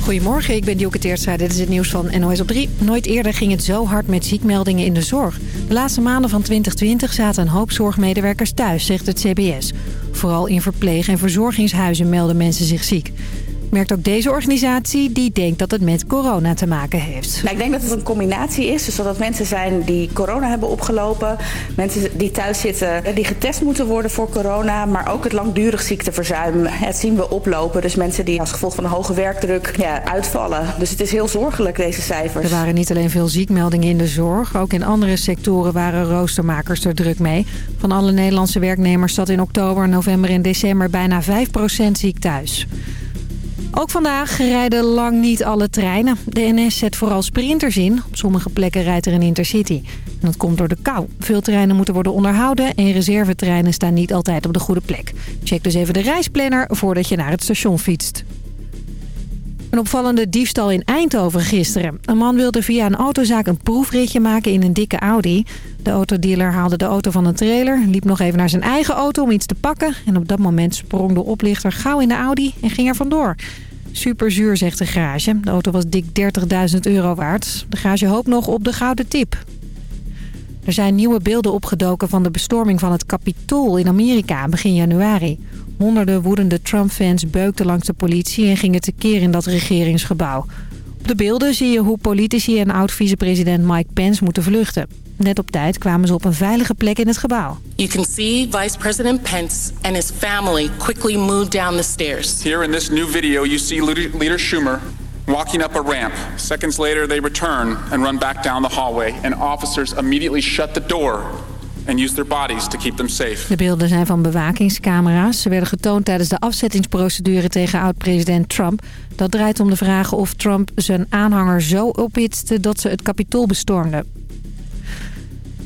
Goedemorgen, ik ben Dielke Teertstra. Dit is het nieuws van NOS op 3. Nooit eerder ging het zo hard met ziekmeldingen in de zorg. De laatste maanden van 2020 zaten een hoop zorgmedewerkers thuis, zegt het CBS. Vooral in verpleeg- en verzorgingshuizen melden mensen zich ziek merkt ook deze organisatie die denkt dat het met corona te maken heeft. Nou, ik denk dat het een combinatie is. Dus dat het mensen zijn die corona hebben opgelopen. Mensen die thuis zitten die getest moeten worden voor corona. Maar ook het langdurig ziekteverzuim. Het zien we oplopen. Dus mensen die als gevolg van een hoge werkdruk ja, uitvallen. Dus het is heel zorgelijk deze cijfers. Er waren niet alleen veel ziekmeldingen in de zorg. Ook in andere sectoren waren roostermakers er druk mee. Van alle Nederlandse werknemers zat in oktober, november en december bijna 5% ziek thuis. Ook vandaag rijden lang niet alle treinen. De NS zet vooral sprinters in. Op sommige plekken rijdt er een intercity. En dat komt door de kou. Veel treinen moeten worden onderhouden en reservetreinen staan niet altijd op de goede plek. Check dus even de reisplanner voordat je naar het station fietst. Een opvallende diefstal in Eindhoven gisteren. Een man wilde via een autozaak een proefritje maken in een dikke Audi. De autodealer haalde de auto van een trailer, liep nog even naar zijn eigen auto om iets te pakken. En op dat moment sprong de oplichter gauw in de Audi en ging er vandoor. Super zuur, zegt de garage. De auto was dik 30.000 euro waard. De garage hoopt nog op de gouden tip. Er zijn nieuwe beelden opgedoken van de bestorming van het Capitool in Amerika begin januari. Honderden woedende Trump-fans beukten langs de politie en gingen tekeer in dat regeringsgebouw. Op de beelden zie je hoe politici en oud-vicepresident Mike Pence moeten vluchten. Net op tijd kwamen ze op een veilige plek in het gebouw. You can see Vice President Pence and his family quickly move down the stairs. Here in this new video you see Leader Schumer walking up a ramp. Seconds later they return and run back down the hallway and officers immediately shut the door and use their bodies to keep them safe. De beelden zijn van bewakingscamera's. Ze werden getoond tijdens de afzettingsprocedure tegen oud-president Trump. Dat draait om de vraag of Trump zijn aanhanger zo ophitste dat ze het kapitool bestormden.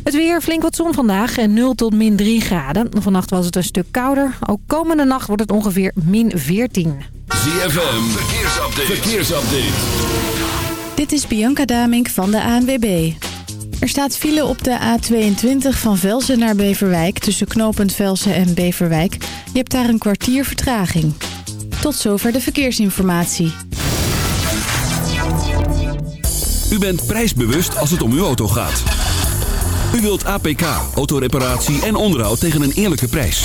Het weer, flink wat zon vandaag en 0 tot min 3 graden. Vannacht was het een stuk kouder. Ook komende nacht wordt het ongeveer min 14. ZFM, verkeersupdate. verkeersupdate. Dit is Bianca Damink van de ANWB. Er staat file op de A22 van Velsen naar Beverwijk... tussen knooppunt Velsen en Beverwijk. Je hebt daar een kwartier vertraging. Tot zover de verkeersinformatie. U bent prijsbewust als het om uw auto gaat. U wilt APK, autoreparatie en onderhoud tegen een eerlijke prijs.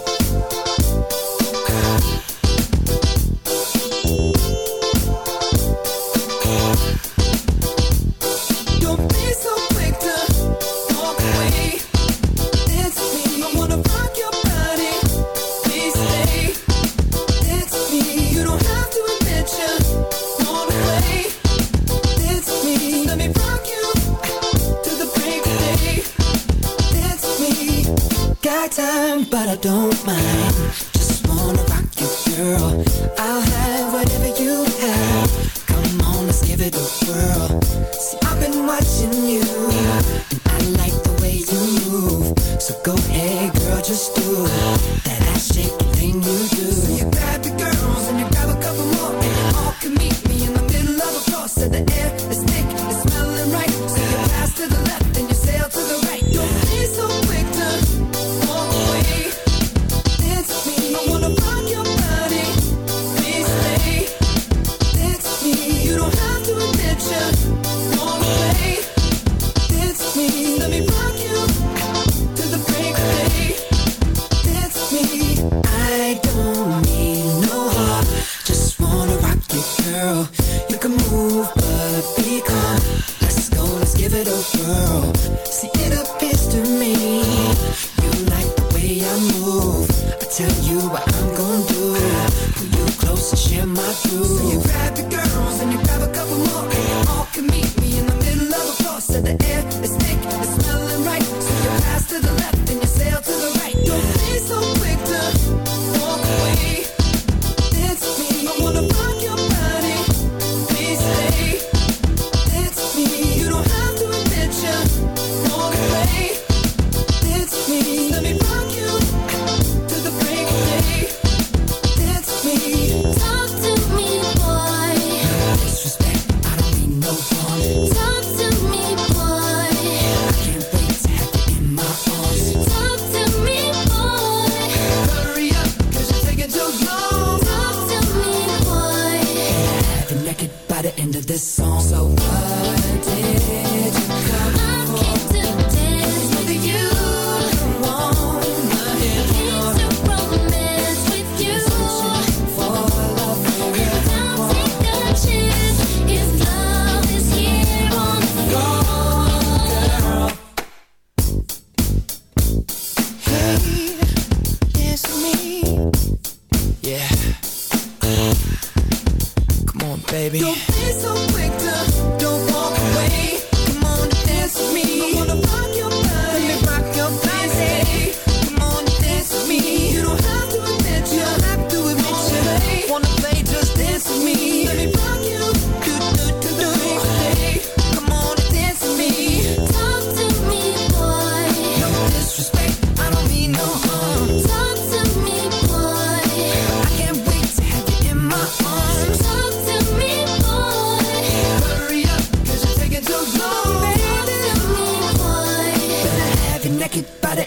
But I don't mind. See it appears to me You like the way I move. I tell you what I'm gonna do. Pull you close and share my views So you grab your girls and you grab a couple more. And you all can meet me in the middle of the floor. Said the air is thick, it's smelling right. So you pass to the left.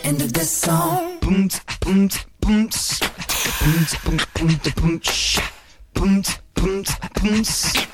End of this song. Boom, boom, boom, boom, boom, boom, boom, sh- boom, boom, boom, boom, s- boom,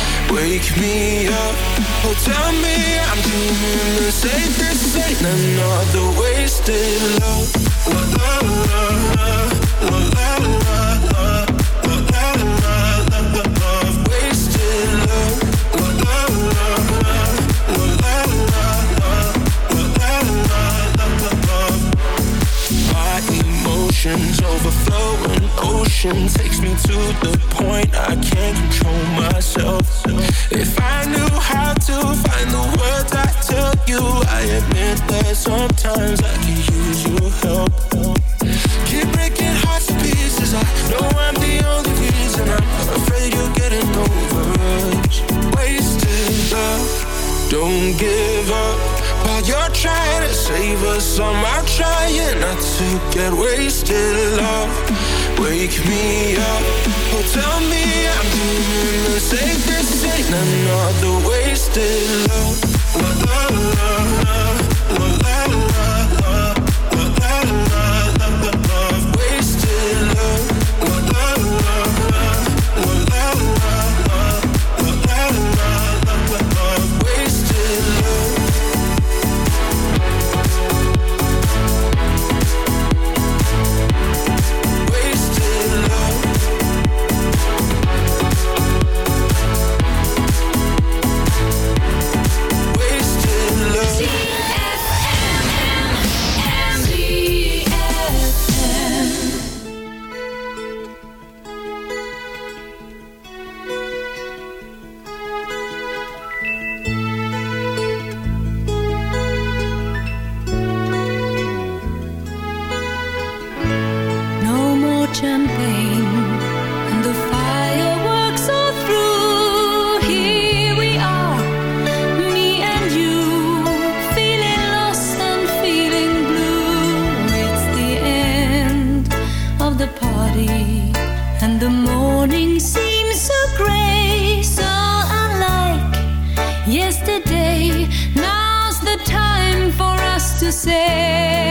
wake me up. Oh, tell me I'm doing the same. This ain't another wasted love. La la la la la la say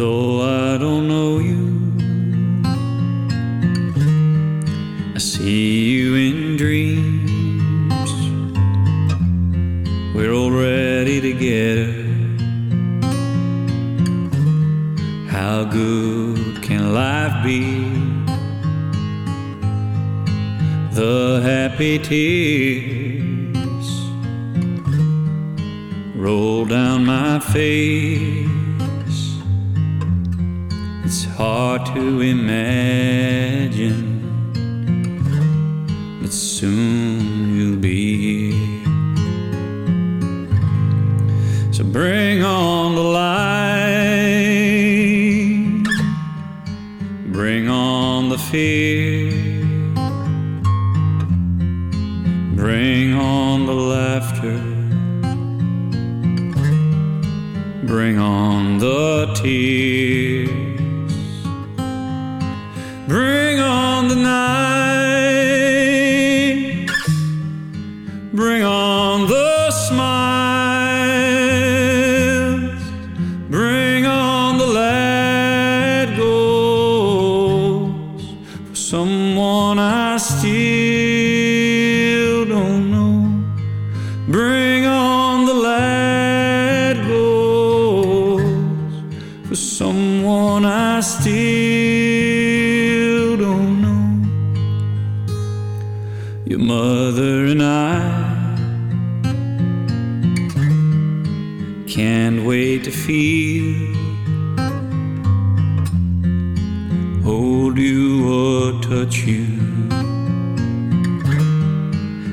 Though I don't know you, I see you in dreams. We're already together. How good can life be? The happy tears roll down my face hard to imagine that soon you'll be here. So bring on.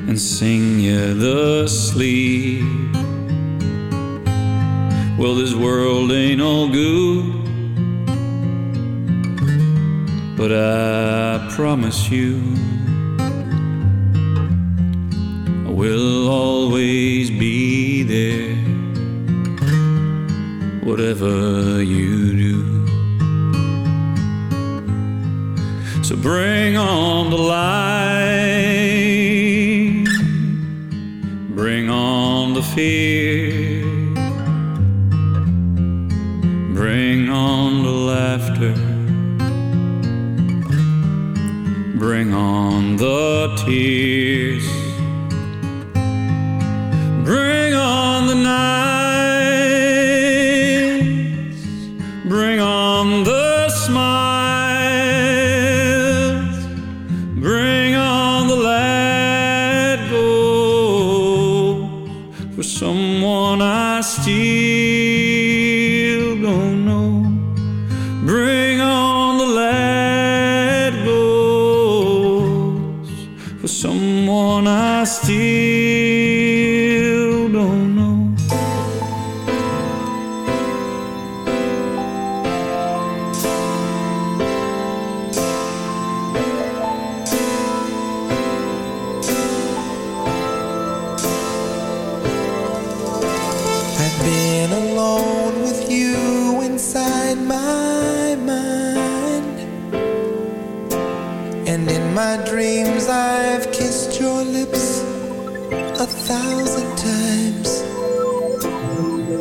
and sing you the sleep. Well, this world ain't all good, but I promise you, I will always be there, whatever you do. So bring on the light. Bring on the fear. Bring on the laughter. Bring on the tears. Bring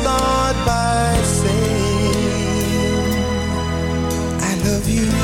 start by saying I love you.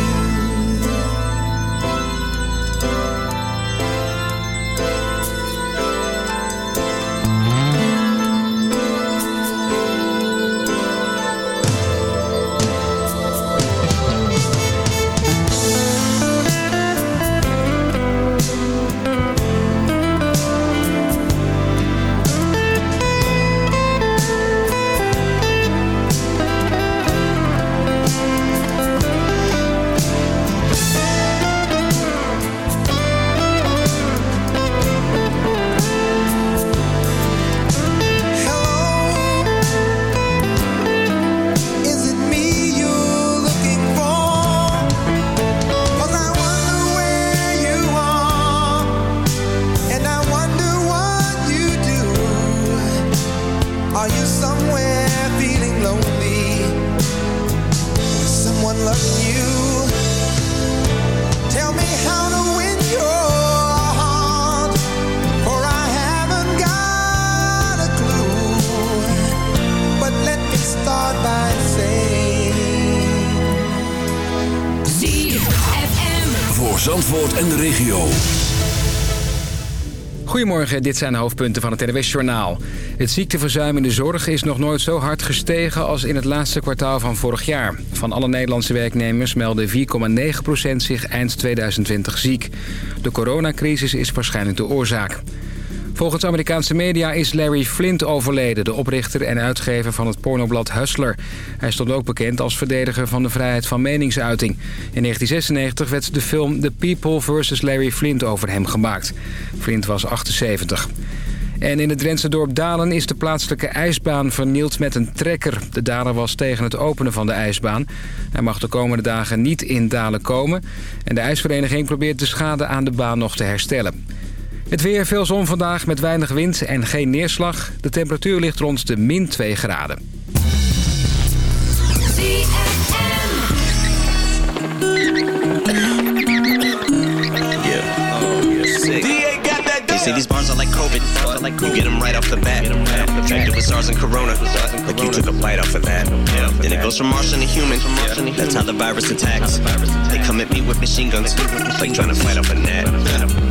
Goedemorgen, dit zijn de hoofdpunten van het NWS-journaal. Het ziekteverzuim in de zorg is nog nooit zo hard gestegen als in het laatste kwartaal van vorig jaar. Van alle Nederlandse werknemers melden 4,9% zich eind 2020 ziek. De coronacrisis is waarschijnlijk de oorzaak. Volgens Amerikaanse media is Larry Flint overleden... de oprichter en uitgever van het pornoblad Hustler. Hij stond ook bekend als verdediger van de vrijheid van meningsuiting. In 1996 werd de film The People vs. Larry Flint over hem gemaakt. Flint was 78. En in het Drentse dorp Dalen is de plaatselijke ijsbaan vernield met een trekker. De daler was tegen het openen van de ijsbaan. Hij mag de komende dagen niet in Dalen komen. En de ijsvereniging probeert de schade aan de baan nog te herstellen. Het weer, veel zon vandaag met weinig wind en geen neerslag. De temperatuur ligt rond de min 2 graden. Get them right off the bat. That's how the virus attacks. They come at me with machine guns.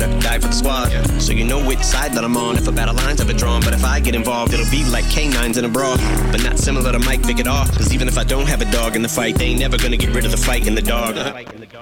rider, die for the squad. So you know which side that I'm on if a battle line's ever drawn. But if I get involved, it'll be like canines in a brawl. But not similar to Mike Vick at all. Cause even if I don't have a dog in the fight, they ain't never gonna get rid of the fight in the dog.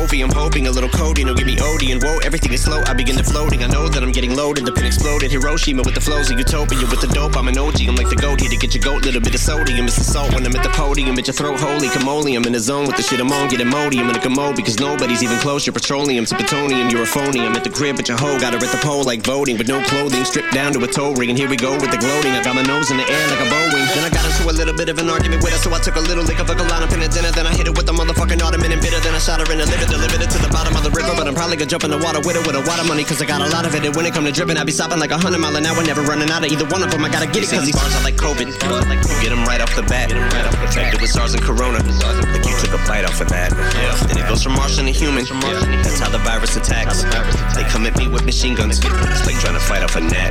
I'm hoping a little codeine will give me OD and whoa, everything is slow. I begin to floating. I know that I'm getting loaded. The pin exploded. Hiroshima with the flows of utopia with the dope. I'm an OG. I'm like the goat here to get your goat. Little bit of sodium. It's the salt when I'm at the podium. At your throat, holy camole. I'm in the zone with the shit I'm on. Get Imodium in a commode because nobody's even close. You're petroleum to plutonium. You're a phony. I'm at the crib, but your hoe got her at the pole like voting, but no clothing. Stripped down to a toe ring. And here we go with the gloating. I got my nose in the air like a Boeing. Then I got into a little bit of an argument with her, so I took a little lick of a line up in a dinner. Then I hit it with the motherfucking ottoman and bitter. Then I shot her in the liver, delivered it to the bottom of the river. But I'm probably gonna jump in the water with it with a lot of money, cause I got a lot of it. And when it come to dripping, I be stopping like a hundred mile an hour, never running out of either one of them. I gotta get it, cause these bars are like COVID. Get them right off the bat. Infected with SARS and Corona. Like you took a bite off of that. Then it goes from Martian to human. That's how the virus attacks. They come at me with machine guns. It's like trying to fight off a net.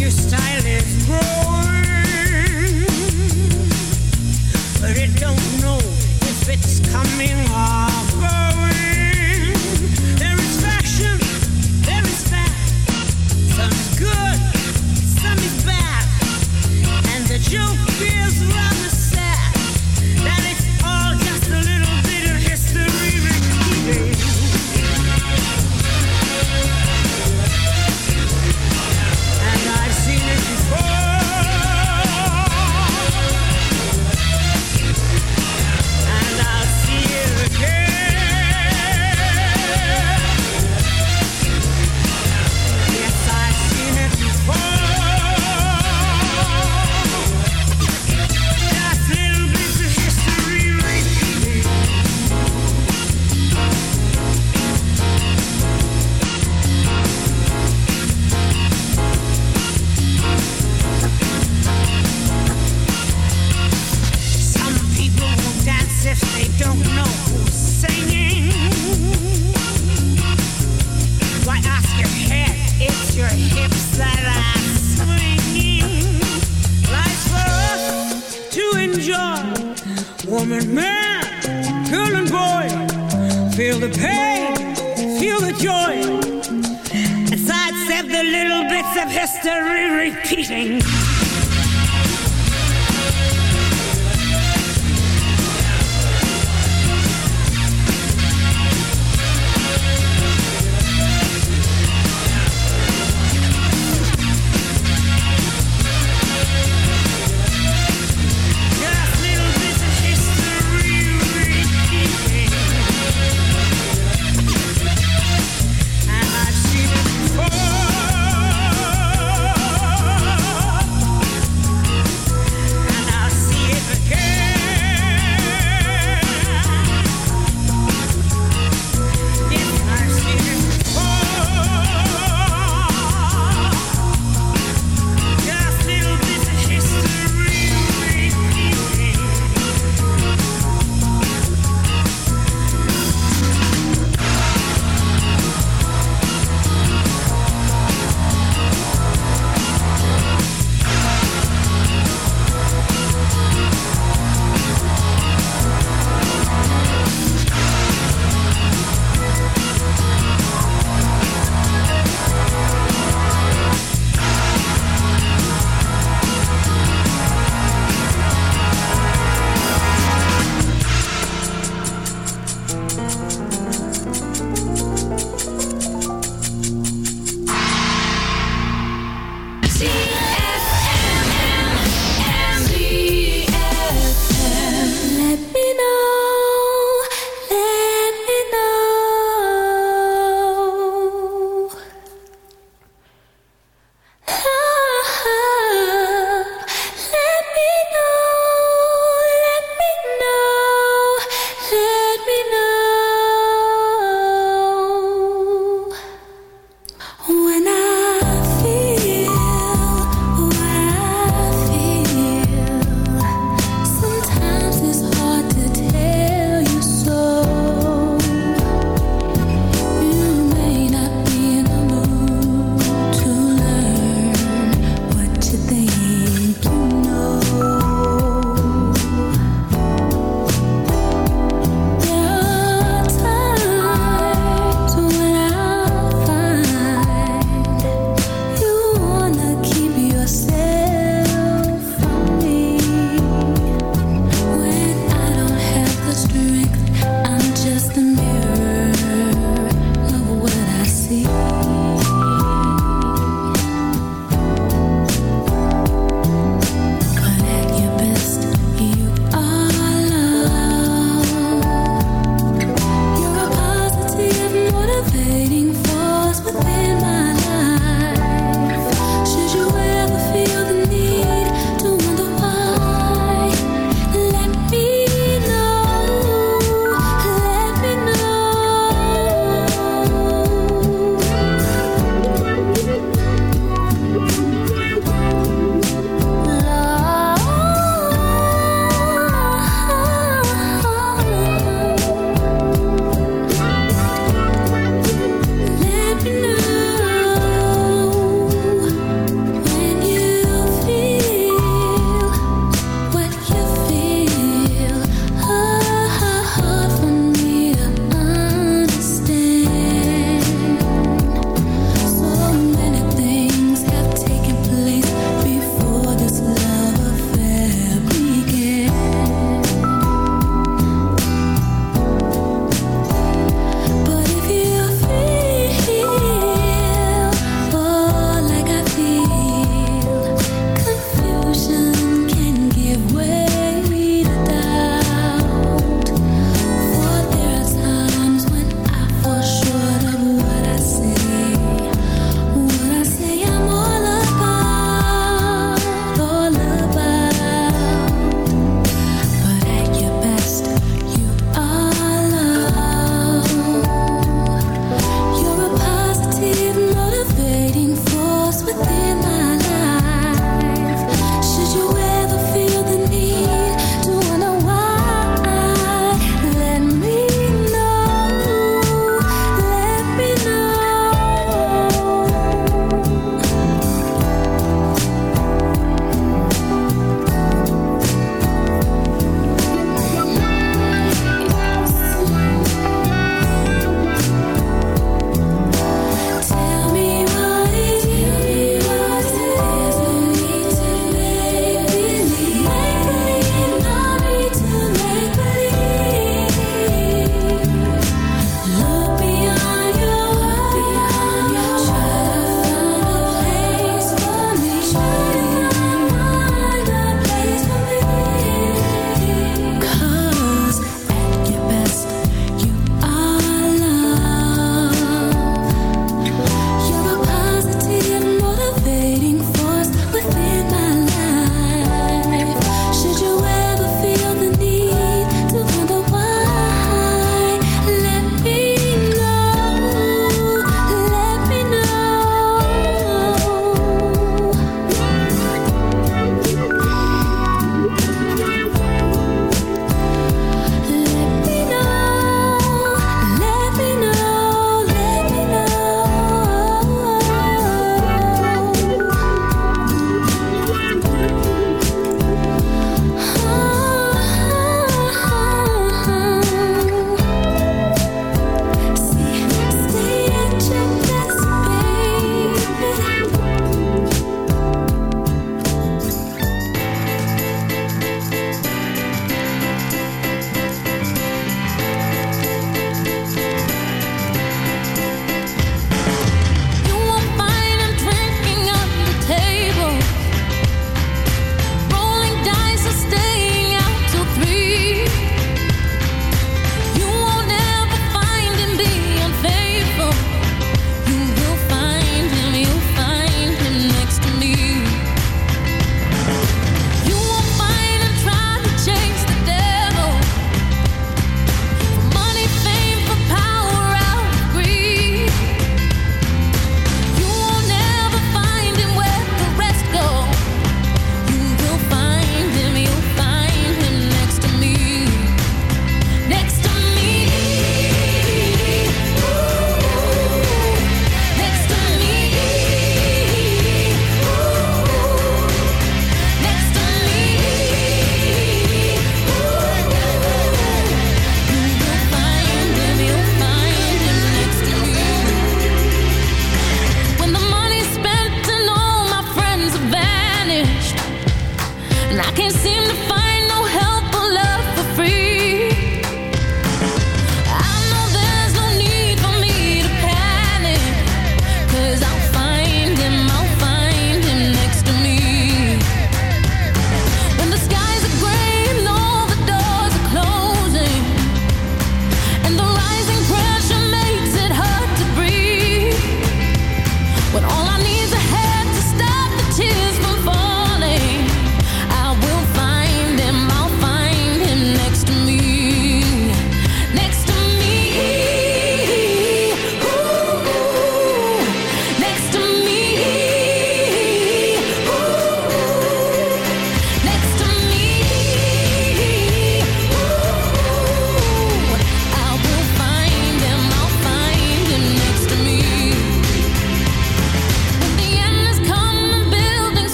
New style is growing. But don't know if it's coming or going. There is fashion, there is. Some is good, some is bad. And the joke is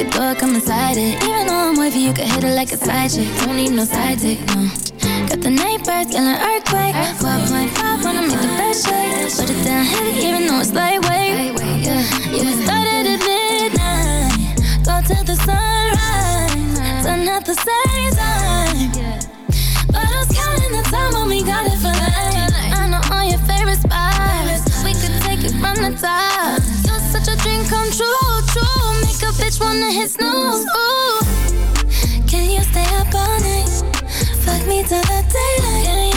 it, boy, come inside it. Even though I'm with you, you can hit it like a side chick. Don't need no side dick, no. Got the night birds, an earthquake. 12.5 wanna make the best shake. Put it down heavy, even though it's lightweight. Yeah, you started at midnight. Go till the sun. Wanna hit snooze? Ooh. Can you stay up all night? Fuck me till the daylight.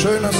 schönes